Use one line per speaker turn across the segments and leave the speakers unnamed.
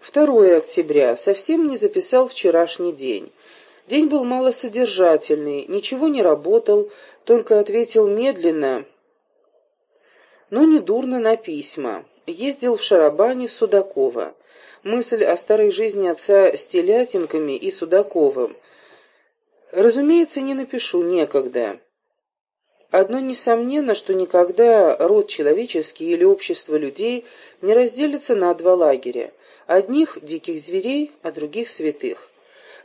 2 октября. Совсем не записал вчерашний день. День был малосодержательный, ничего не работал, только ответил медленно, но недурно на письма. Ездил в Шарабане в Судаково. Мысль о старой жизни отца с Телятинками и Судаковым. Разумеется, не напишу, некогда. Одно несомненно, что никогда род человеческий или общество людей не разделится на два лагеря. Одних – диких зверей, а других – святых.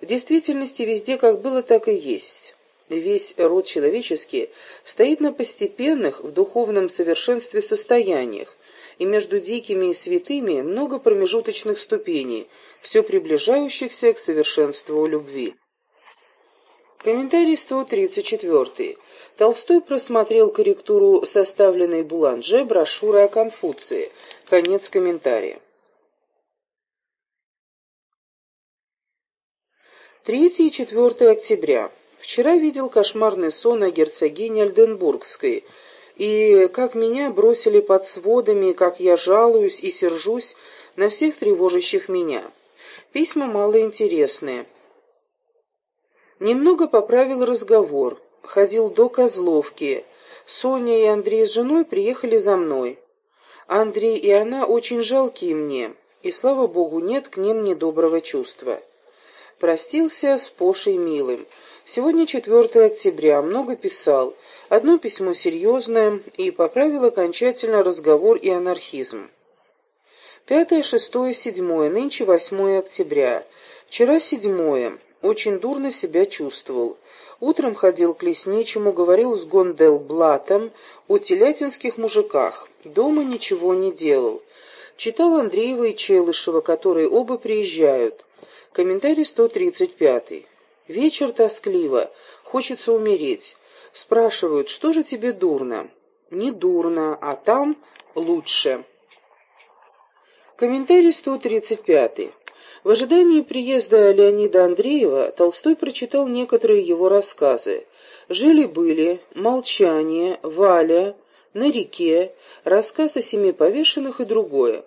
В действительности везде как было, так и есть. Весь род человеческий стоит на постепенных, в духовном совершенстве состояниях, и между дикими и святыми много промежуточных ступеней, все приближающихся к совершенству любви. Комментарий 134. Толстой просмотрел корректуру составленной Буланже брошюры о Конфуции. Конец комментария. 3 и 4 октября. Вчера видел кошмарный сон о герцогине Альденбургской, и как меня бросили под сводами, как я жалуюсь и сержусь на всех тревожащих меня. Письма малоинтересные. Немного поправил разговор, ходил до Козловки. Соня и Андрей с женой приехали за мной. Андрей и она очень жалкие мне, и, слава богу, нет к ним недоброго чувства. Простился с Пошей Милым. Сегодня 4 октября, много писал. Одно письмо серьезное и поправил окончательно разговор и анархизм. Пятое, шестое, седьмое, нынче 8 октября. Вчера седьмое. Очень дурно себя чувствовал. Утром ходил к лесничему, говорил с Гондел-Блатом о телятинских мужиках. Дома ничего не делал. Читал Андреева и Челышева, которые оба приезжают. Комментарий 135. Вечер тоскливо, хочется умереть. Спрашивают, что же тебе дурно? Не дурно, а там лучше. Комментарий 135. В ожидании приезда Леонида Андреева Толстой прочитал некоторые его рассказы. «Жили-были», «Молчание», «Валя», «На реке», «Рассказ о семи повешенных» и другое.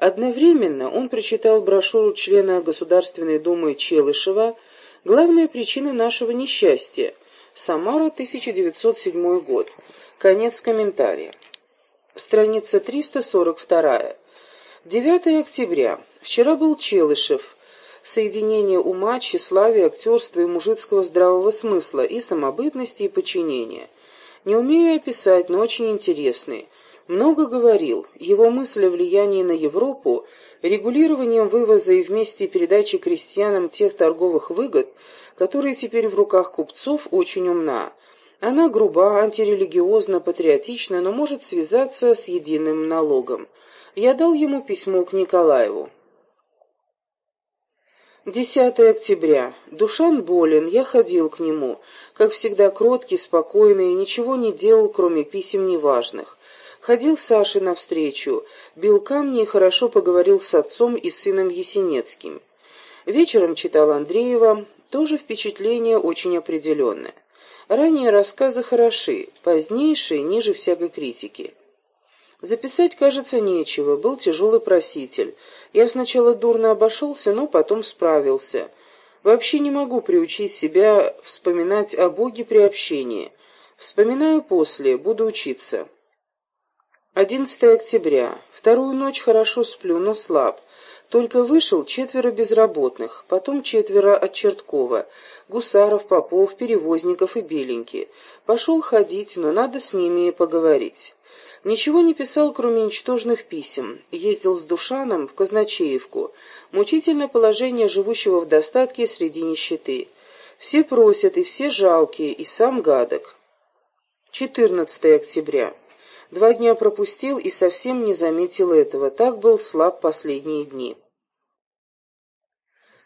Одновременно он прочитал брошюру члена Государственной Думы Челышева Главная причина нашего несчастья. Самара, 1907 год. Конец комментария. Страница 342. 9 октября. Вчера был Челышев. Соединение ума, тщеславия, актерства и мужицкого здравого смысла, и самобытности, и подчинения. Не умею описать, но очень интересный. Много говорил. Его мысль о влиянии на Европу, регулированием вывоза и вместе передачи крестьянам тех торговых выгод, которые теперь в руках купцов, очень умна. Она груба, антирелигиозна, патриотична, но может связаться с единым налогом. Я дал ему письмо к Николаеву. 10 октября. Душан болен, я ходил к нему. Как всегда, кроткий, спокойный, ничего не делал, кроме писем неважных. Ходил Саше навстречу, бил камни и хорошо поговорил с отцом и сыном Есенецким. Вечером читал Андреева, тоже впечатление очень определенное. Ранние рассказы хороши, позднейшие ниже всякой критики. Записать, кажется, нечего, был тяжелый проситель. Я сначала дурно обошелся, но потом справился. Вообще не могу приучить себя вспоминать о Боге при общении. Вспоминаю после, буду учиться. 11 октября. Вторую ночь хорошо сплю, но слаб. Только вышел четверо безработных, потом четверо от Черткова, Гусаров, Попов, Перевозников и Беленький. Пошел ходить, но надо с ними поговорить. Ничего не писал, кроме ничтожных писем. Ездил с Душаном в Казначеевку. Мучительное положение живущего в достатке среди нищеты. Все просят, и все жалкие, и сам гадок. 14 октября. Два дня пропустил и совсем не заметил этого, так был слаб последние дни.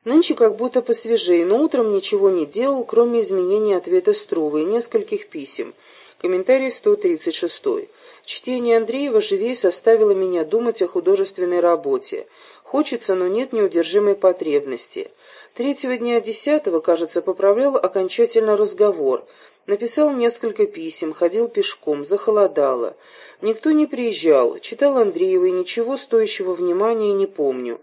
Нынче как будто посвежее, но утром ничего не делал, кроме изменения ответа Струвы и нескольких писем. Комментарий 136. Чтение Андреева живее составило меня думать о художественной работе. Хочется, но нет неудержимой потребности. Третьего дня десятого, кажется, поправлял окончательно разговор, Написал несколько писем, ходил пешком, захолодало. Никто не приезжал, читал Андреева и ничего стоящего внимания не помню.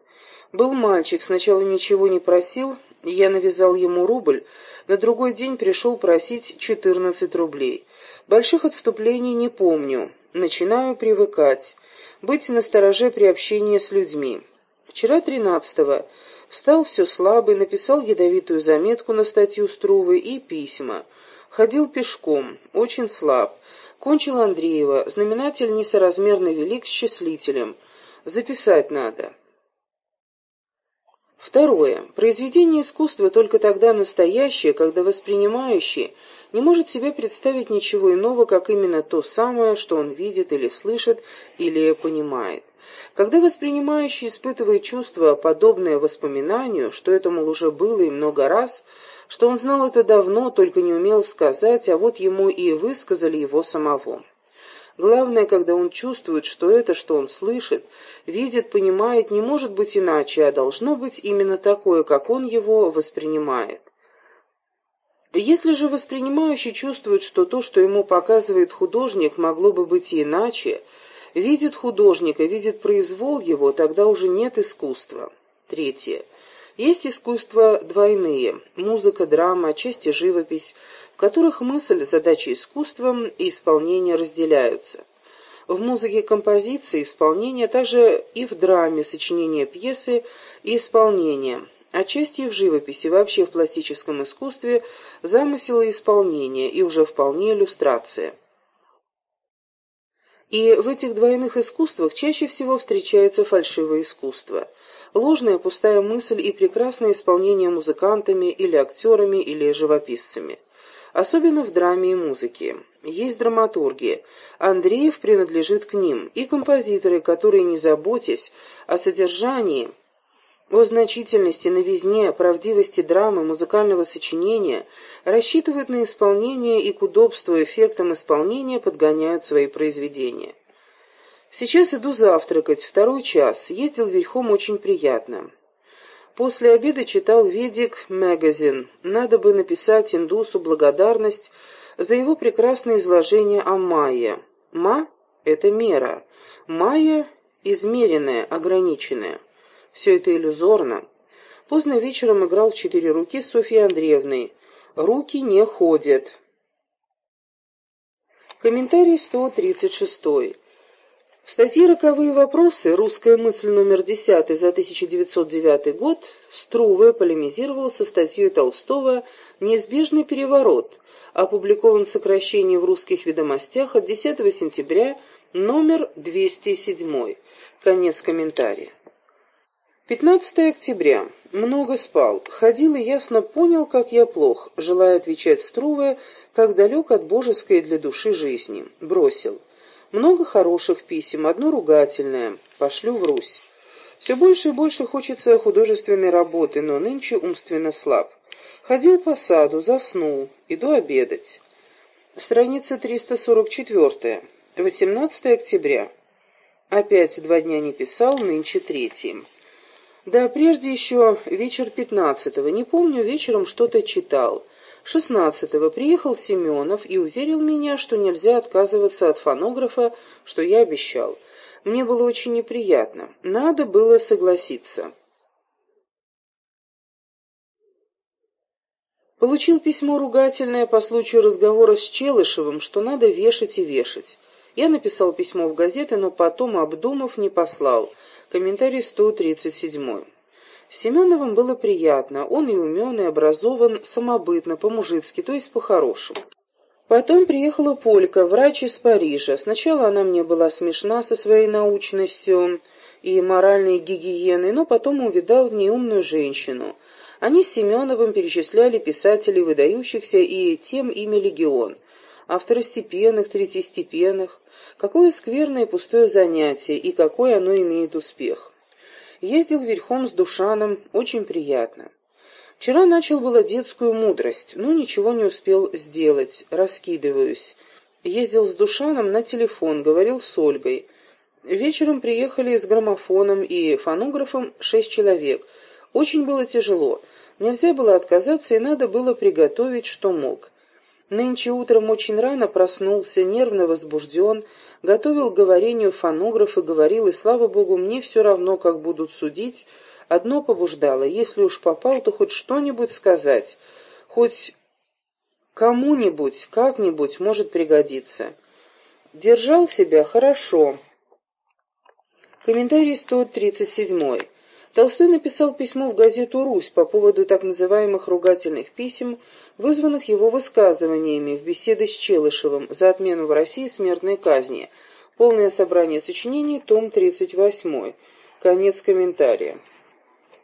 Был мальчик, сначала ничего не просил, я навязал ему рубль, на другой день пришел просить четырнадцать рублей. Больших отступлений не помню. Начинаю привыкать. Быть настороже при общении с людьми. Вчера тринадцатого встал все слабый, написал ядовитую заметку на статью Струвы и письма. Ходил пешком, очень слаб. Кончил Андреева, знаменатель несоразмерно велик с числителем. Записать надо. Второе. Произведение искусства только тогда настоящее, когда воспринимающий не может себе представить ничего иного, как именно то самое, что он видит или слышит, или понимает. Когда воспринимающий испытывает чувство, подобное воспоминанию, что это, мол, уже было и много раз, что он знал это давно, только не умел сказать, а вот ему и высказали его самого. Главное, когда он чувствует, что это, что он слышит, видит, понимает, не может быть иначе, а должно быть именно такое, как он его воспринимает. Если же воспринимающий чувствует, что то, что ему показывает художник, могло бы быть иначе, видит художника, видит произвол его, тогда уже нет искусства. Третье. Есть искусства двойные – музыка, драма, отчасти живопись, в которых мысль, задача искусства и исполнение разделяются. В музыке композиции, исполнение, также и в драме, сочинение пьесы и исполнение, отчасти и в живописи, вообще в пластическом искусстве, замысел и исполнение, и уже вполне иллюстрация. И в этих двойных искусствах чаще всего встречается фальшивое искусство – ложная пустая мысль и прекрасное исполнение музыкантами или актерами или живописцами. Особенно в драме и музыке. Есть драматурги. Андреев принадлежит к ним, и композиторы, которые, не заботясь о содержании, о значительности, новизне, правдивости драмы, музыкального сочинения, рассчитывают на исполнение и к удобству эффектам исполнения подгоняют свои произведения. Сейчас иду завтракать, второй час. Ездил верхом очень приятно. После обеда читал «Ведик Магазин». Надо бы написать индусу благодарность за его прекрасное изложение о Майе. Ма — это мера. Майя — измеренная, ограниченная. Все это иллюзорно. Поздно вечером играл в четыре руки с Софьей Андреевной. Руки не ходят. Комментарий 136. В статье «Роковые вопросы. Русская мысль номер 10 за 1909 год» Струве полемизировал со статьей Толстого «Неизбежный переворот», опубликован сокращение в «Русских ведомостях» от 10 сентября, номер 207. Конец комментария. 15 октября. Много спал. Ходил и ясно понял, как я плох, желая отвечать Струве, как далек от божеской для души жизни. Бросил. Много хороших писем, одно ругательное. Пошлю в Русь. Все больше и больше хочется художественной работы, но нынче умственно слаб. Ходил по саду, заснул. Иду обедать. Страница 344. 18 октября. Опять два дня не писал, нынче третий. Да, прежде еще вечер пятнадцатого. Не помню, вечером что-то читал. Шестнадцатого приехал Семенов и уверил меня, что нельзя отказываться от фонографа, что я обещал. Мне было очень неприятно. Надо было согласиться. Получил письмо ругательное по случаю разговора с Челышевым, что надо вешать и вешать. Я написал письмо в газеты, но потом, обдумав, не послал. Комментарий 137. Семеновым было приятно, он и умен, и образован, самобытно, по-мужицки, то есть по-хорошему. Потом приехала Полька, врач из Парижа. Сначала она мне была смешна со своей научностью и моральной гигиеной, но потом увидал в ней умную женщину. Они с Семеновым перечисляли писателей выдающихся и тем ими легион. А второстепенных, третьестепенных. Какое скверное и пустое занятие, и какой оно имеет успех. Ездил верхом с Душаном, очень приятно. Вчера начал было детскую мудрость, но ничего не успел сделать, раскидываюсь. Ездил с Душаном на телефон, говорил с Ольгой. Вечером приехали с граммофоном и фонографом шесть человек. Очень было тяжело. Нельзя было отказаться, и надо было приготовить, что мог. Нынче утром очень рано проснулся, нервно возбужден, готовил к говорению фонограф и говорил, и, слава богу, мне все равно, как будут судить, Одно побуждало, если уж попал, то хоть что-нибудь сказать, хоть кому-нибудь, как-нибудь может пригодиться. Держал себя хорошо. Комментарий 137. Толстой написал письмо в газету «Русь» по поводу так называемых ругательных писем, вызванных его высказываниями в беседе с Челышевым за отмену в России смертной казни. Полное собрание сочинений, том 38. Конец комментария.